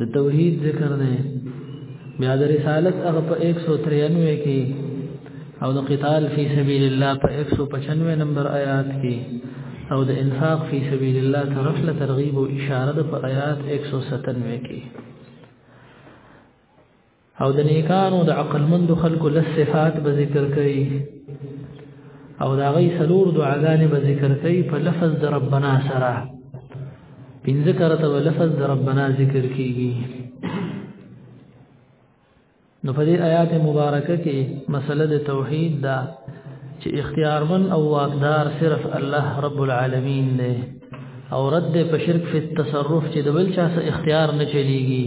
د توحید ذکر نه بیا د رسالت هغه په 193 کې او د قتال فی سبیل الله په 195 نمبر آیات کې او د انفاق فی سبیل الله طرف له ترغیب او اشاره د په آیات 197 کې او د نیکانو د عقلمند خلکو لس صفات به ذکر کوي او دا غي سلور دعاګانې به ذکر کوي په لفظ د ربنا سره پنځه کرته په لفظ د ربنا ذکر کیږي نو په دې آیات مبارکه کې مسله د توحید دا چې اختیارمن او واقدار صرف الله رب العالمین دی او رد په شرک په تصرف چې د بل چا سره اختیار نه چلیږي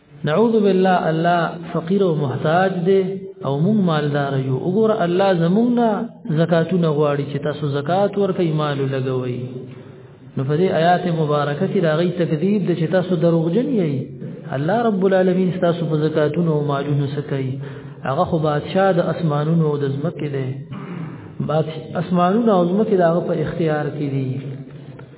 نعوذ بالله الله فقير او محتاج دی او موږ مالدار یو وګوره الله زموږ نه زکاتونه غواړي چې تاسو زکات ورکړئ مال لګوي نو په دې آیات مبارکه کې دا غي تکذیب د چې تاسو دروغجن یئ الله رب العالمین تاسو په زکاتونو او مالونو سکي هغه خو بادشاہ د اسمانونو او د زمکه دی بادشاہ اسمانونو او زمکه دا په اختیار کې دي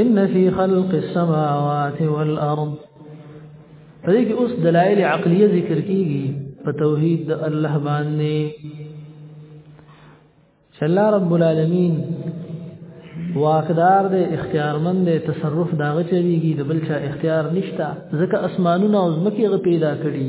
ان فی خلق السماوات والارض پدې کې اوس دلایل عقلیه ذکر کیږي په توحید د الله باندې چې الله رب العالمین واقدار دی اختیارمند دی تصرف داغه چويږي د بل چا اختیار نشته ځکه اسمانونه او زمکه غ پیدا کړي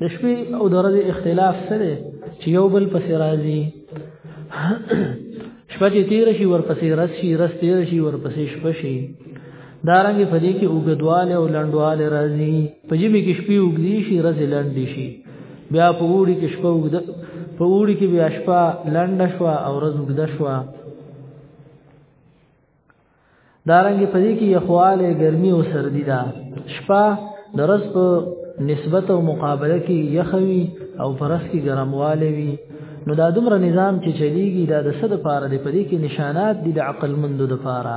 د شپې او د ورځې اختلاف څه دی چې یو بل پسې راځي شپه چې تیر شي ورپسې رس شي رس تیر شي ورپسې شپه شي دارنګ په دې کې اوګدواله او لندواله راځي په جمی کې شپې اوګدي شي رس لند شي بیا په وړي کې شپه اوګد په وړي کې بیا شپه لند شو او رس اوګد شو دارنګ په دې کې یخواله ګرمي او سردی ده شپه درس په نسبت او مقابله کې یخوي او پرس کې ګرمواله وي نو دا دومره نظام چې چلیږي دا د صد پاره دی په دې کې نشانات دي د عقل مندو د پاره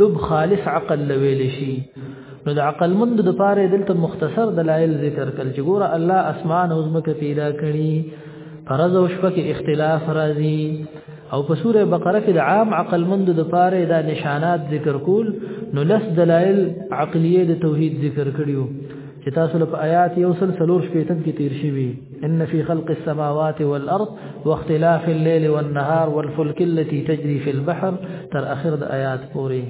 لب خالص عقل لویل شي نو د عقل مند د پاره دلته مختصر دلایل ذکر کړل چې ګوره الله اسمان او زمکه پیدا کړی فرض او شپه کې اختلاف راځي او په سوره بقره کې د عام عقل مند د پاره دا نشانات ذکر کول نو لس دلایل عقلیه د توحید ذکر کړیو چې تاسو له آیات یو سل سلور شپې تم کې تیر شوی إن في خلق السماوات والأرض واختلاف الليل والنهار والفلك التي تجري في البحر تر آخر د آیات پوری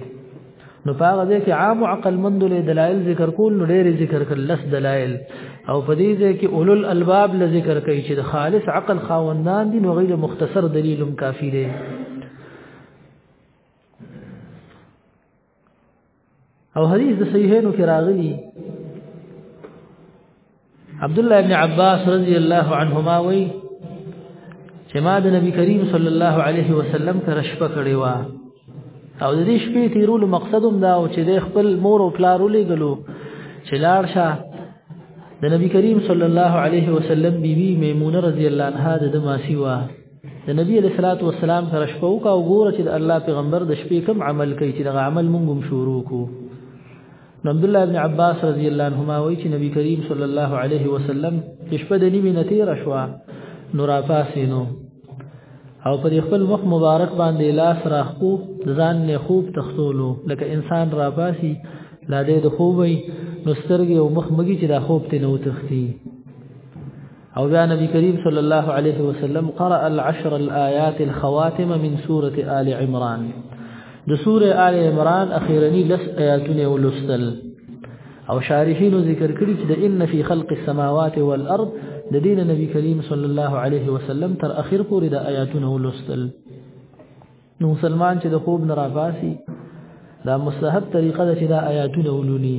نو پاغه دې کې عام عقل مند له دلایل ذکر کول نو ډېر ذکر کړل لس دلایل او په دې ځای کې اولو الالباب له ذکر کوي چې د خالص عقل خاوندان دي نو غیر مختصر دلیلم کافی دی او حدیث د صحیحینو کې راغلی عبد الله ابن عباس رضی الله عنهما وی چې ما د نبی کریم صلی الله علیه وسلم ته رشبه کړې و او د دې شپې تیرولو مقصد هم دا و چې د خپل مور او پلار ولېګلو چې لاړ شه د نبی کریم صلی الله علیه وسلم بیبي میمونه رضی الله عنها د دماسی و د نبی علیہ الصلوۃ والسلام سره شپه وکا او ګوره چې د الله پیغمبر د شپې کوم عمل کوي چې دغه عمل مونږ هم شروع کو نو عبد الله ابن عباس رضی الله عنهما وایي چې نبی کریم صلی الله علیه وسلم چې شپه د نیمه نتی را شو نو را پاسینو او پر خپل مخ مبارک باندې لاس را خو ځان نه خوب تختولو لکه انسان را پاسي لا دې د خوبي نو سترګې او مخ مګي چې د خوب ته نو تختی او بیا نبی کریم صلی الله علیه وسلم قرأ العشر الآیات الخواتم من سورة آل عمران د سورة آل عمران اخیرنی لس آیاتونه ولستل او شارحین ذکر کړی چې د ان فی خلق السماوات والارض د دین نبی کریم صلی الله علیه وسلم تر اخر پورې د آیاتونه ولستل نو مسلمان چې د خوب نه راپاسي دا مستحب طریقه ده چې دا آیاتونه ولولي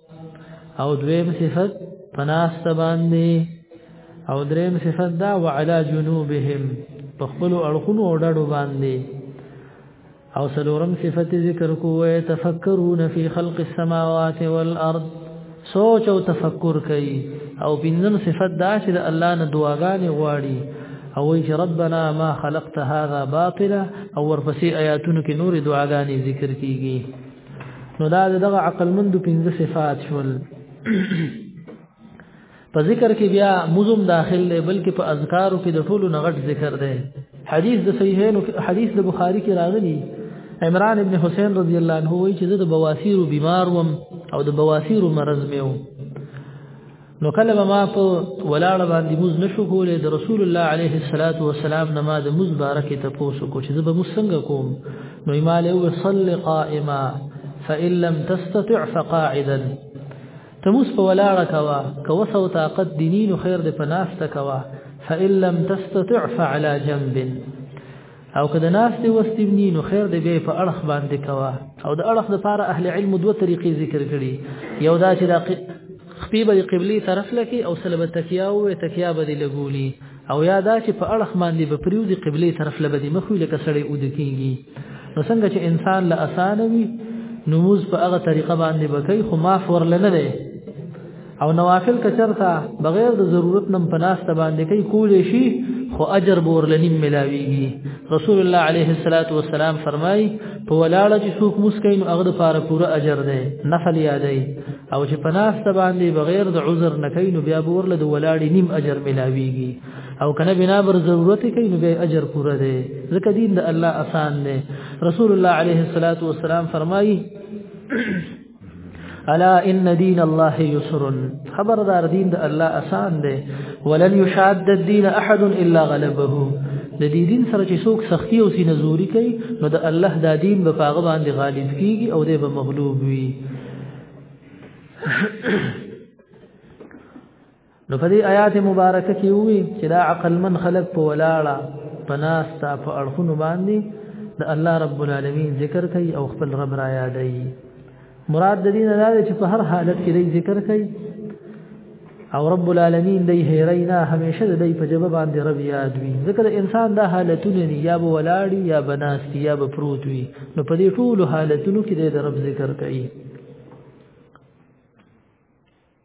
او دویم صفت پناست باندې او دریم صفت دا وعلى جنوبهم په خپل اړخونو او ډډو باندې او سلورم صفت ذکر کوه تفکرون فی خلق السماوات والارض سوچ او تفکر کوي او بنن صفت دا چې الله نه دعاګانې غواړي او وی چې ربنا ما خلقت هذا باطلا او ورپسې آیاتونو کې نور دعاګانې ذکر کیږي نو دا دغه عقل مند پنځه صفات شول په ذکر کې بیا مزم داخل دی بلکې په اذکارو کې د ټولو نغټ ذکر دی حدیث د صحیحین حدیث د بخاری کې راغلی عمران ابن حسین رضی الله عنه وایي چې زه د بواسیر بیمار وم او د بواسیر مرض مې وم نو کله به ما په ولاړه باندې موز نشو کولای د رسول الله عليه الصلاة والسلام نه ما د موز بارکه ته پوسو کو چې زه به موز څنګه کوم نو ایمال او صل قائما فإن لم تستطع فقاعدا تموس په ولاړه کوا کو سو طاقت دینین خیر د پناسته کوا فإن لم تستطع فعلى جنب او که د ناس دی وستونی نو خیر دی به په اړه باندې کوا او د اړه لپاره اهل علم دوه طریقې ذکر کړي یو دا چې د خپې به قبلي طرف لکه او سلبه تکیا او تکیا به لګولي او یا دا چې په اړه باندې به پریو دی قبلي طرف لبدي مخوي لکه سړی اود کیږي نو څنګه چې انسان له اسانه وي نموز په هغه طریقه باندې بکې خو معاف ورلنه ده او نوافل کچرتا بغیر د ضرورت نم پناسته باندې کوي کولې شي خو اجر بور لنیم ملاويږي رسول الله عليه الصلاه والسلام فرمای په ولاړه چې څوک مسکین هغه د پاره پوره اجر دی نفل یادای او چې پناسته باندې بغیر د عذر نکین بیا بور له ولاړې نیم اجر ملاويږي او کنه بنا بر ضرورت کوي نو به اجر پوره دی ځکه دین د الله آسان دی رسول الله عليه الصلاه والسلام فرمایي الا ان دين الله يسر خبردار دين د الله آسان دی ولن يشاد الدين احد الا غلبه د دې دین سره چې څوک سختی او سینه زوري کوي نو د الله دا دین به پاغه باندې غالب کیږي او دی به مغلوب وي نو په دې آیات مبارکه کې وی چې دا عقل من خلق په ولاړه پناستا په اړخونو باندې د الله رب العالمین ذکر کوي او خپل رب را یادوي مراد د دین دا چې په هر حالت کې دی ذکر کوي او رب العالمین دی هیرینا همیشه د دی په جواب باندې رب یاد وي ذکر انسان دا حالتونه دي یا به ولاړی یا بناستی یا به پروت وي نو په دې ټولو حالتونو کې د رب ذکر کوي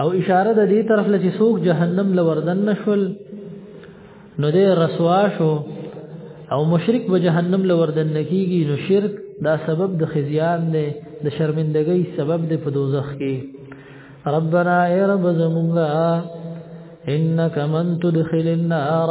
او اشاره د دې طرف لچې سوق جهنم لوردن نشول نو دې رسوا شو او مشرک به جهنم لوردن نکیږي نو شرک دا سبب د خزیان دی د شرمندګۍ سبب دی په دوزخ کې ربنا ای رب زمونږه انک من تدخل النار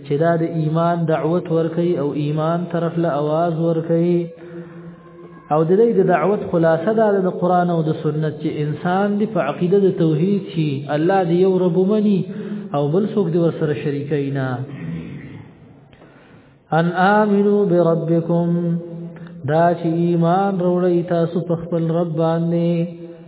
چې دا د ایمان دعوت ورکي او ایمان طرف له आवाज ورکي او د دې د دعوت خلاصه دا د قران او د سنت چې انسان دی په عقیده د توحید شي الله دی یو رب مني او بل څوک دی ور سره شریکینا ان امنو بربکم دا چې ایمان وروړی تاسو په خپل رب باندې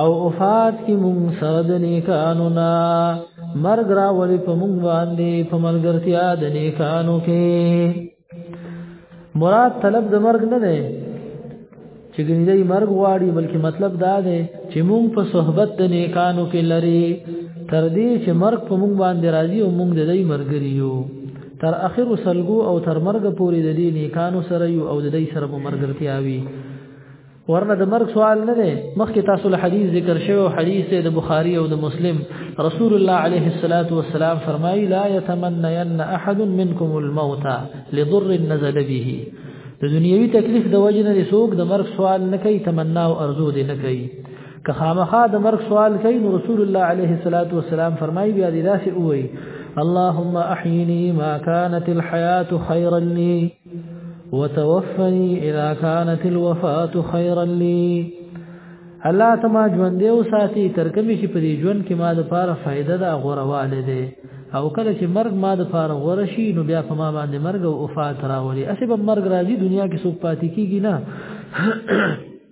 او وفات کی مونږ سره د نیکانو نا مرګ را ولی په مونږ باندې په ملګرتیا د نیکانو کې مراد طلب د مرګ نه دی چې ګنځي مرګ غواړي بلکې مطلب دا دی چې مونږ په صحبت د نیکانو کې لري تر دې چې مرګ په مونږ باندې راځي او مونږ د دې مرګري یو تر اخر سلګو او تر مرګ پورې د دې نیکانو سره یو او د دې سره په مرګرتیا وي ورنه د مرګ سوال نه دی مخکې تاسو له حدیث ذکر شوی او حدیث د بخاری او د مسلم رسول الله علیه الصلاۃ والسلام فرمایي لا يتمنين احد منكم الموت لضر نزل به د دنیوي تکلیف د وجه نه څوک د مرګ سوال نه کوي تمنا او ارزو دې نه کوي که خامخا د مرګ سوال کوي نو رسول الله علیه الصلاۃ والسلام فرمایي بیا دې داسې وایي اللهم احيني ما كانت الحياه خيرا لي وتوفني اذا كانت الوفاه خيرا لي الله ته ما ژوند دی او ساتي تر کومې چې په دې ژوند کې ما د پاره فائدہ دا غورواله دی او کله چې مرګ ما د پاره غور شي نو بیا په ما باندې مرګ او وفات راولي اسې به مرګ راځي دنیا کې څوک پاتې کیږي نه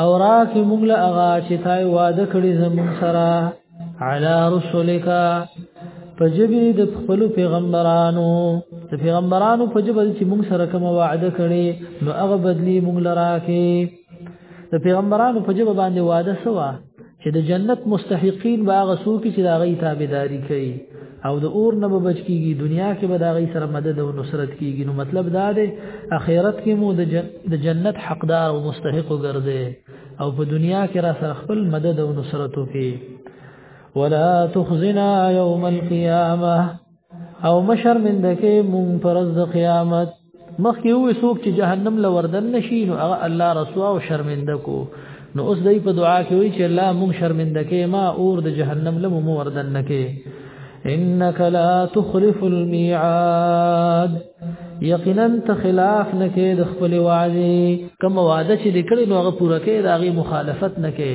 او راکی موږ له هغه چې تای وعده کړی زموږ سره علی رسولک په جبی د خپل پیغمبرانو د پیغمبرانو په جبه چې موږ سره کوم وعده کړي نو هغه بدلی موږ لراکې د پیغمبرانو په جبه باندې وعده سوا چې د جنت مستحقین به هغه څوک چې د هغه تابعداري کوي او د اور نه بچ کیږي دنیا کې به د هغه سره مدد او نصرت کیږي نو مطلب دا دی اخرت کې مو د جنت حقدار او مستحق وګرځي او په دنیا کې را سره خپل مدد او نصرت وکړي ولا تخزنا يوم القيامه او مشر من دکې مون پرز د قیامت مخکې وې څوک چې جهنم له وردن نشي نو هغه الله رسوا او شرمنده کو نو اوس دای په دعا کې وی چې الله مون شرمنده کې ما اور د جهنم له مو وردن نکې انك لا تخلف الميعاد یقینا ته خلاف نکې د خپل وعده کوم وعده چې دکړې نو هغه پوره کې داغي مخالفت نکې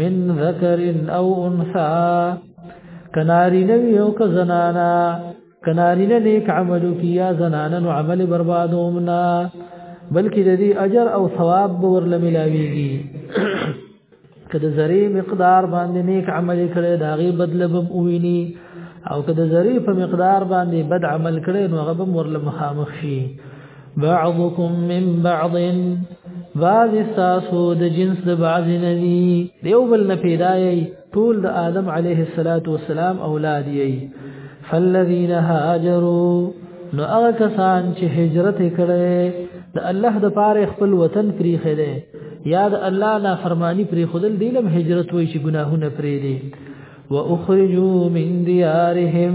من ذکر او انثى کناری نوی او که زنانا کناری نه نیک عملو کیا زنانا نو عمل بربادومنا بلکې د دې اجر او ثواب به ورله ملاويږي کله زری مقدار باندې نیک عمل کړي دا غي بدل به وویني او کله زری په مقدار باندې بد عمل کړي نو هغه به ورله مخامخ شي بعضكم من بعض بعض ساسو د جنس د بعض ندي دیو بل نه پیدایي ټول د آدم عليه الصلاة والسلام اولاد یي فالذین هاجروا نو هغه کسان چې هجرت کړي د الله د پاره خپل وطن پری خره یا د الله نه فرمانی پری خودل دی لم هجرت وای چې ګناهونه پری دي واخرجوا من ديارهم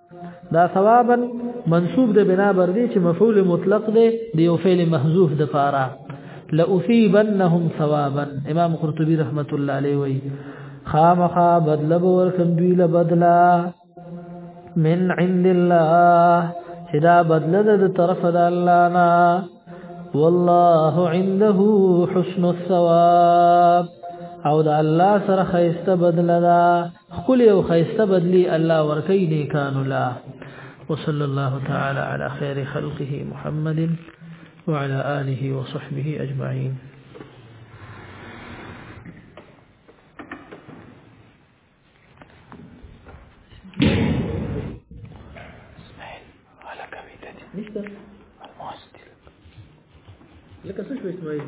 دا ثوابا منصوب د بنا بر دي چې مفعول مطلق دی د یو فعل محذوف د پاره لاثيبنهم ثوابا امام قرطبي رحمت الله عليه وي خامخا بدل بور کم دوی له بدلا من عند الله چې دا بدله ده د طرف د الله نه والله عنده حسن الثواب او د الله سره خیسته بدل دا خپل او خیسته بدلی الله ورکی نیکان الله وصلى الله تعالى على خير خلقه محمد وعلى آله وصحبه أجمعين نشته لکه څه شو اسماعیل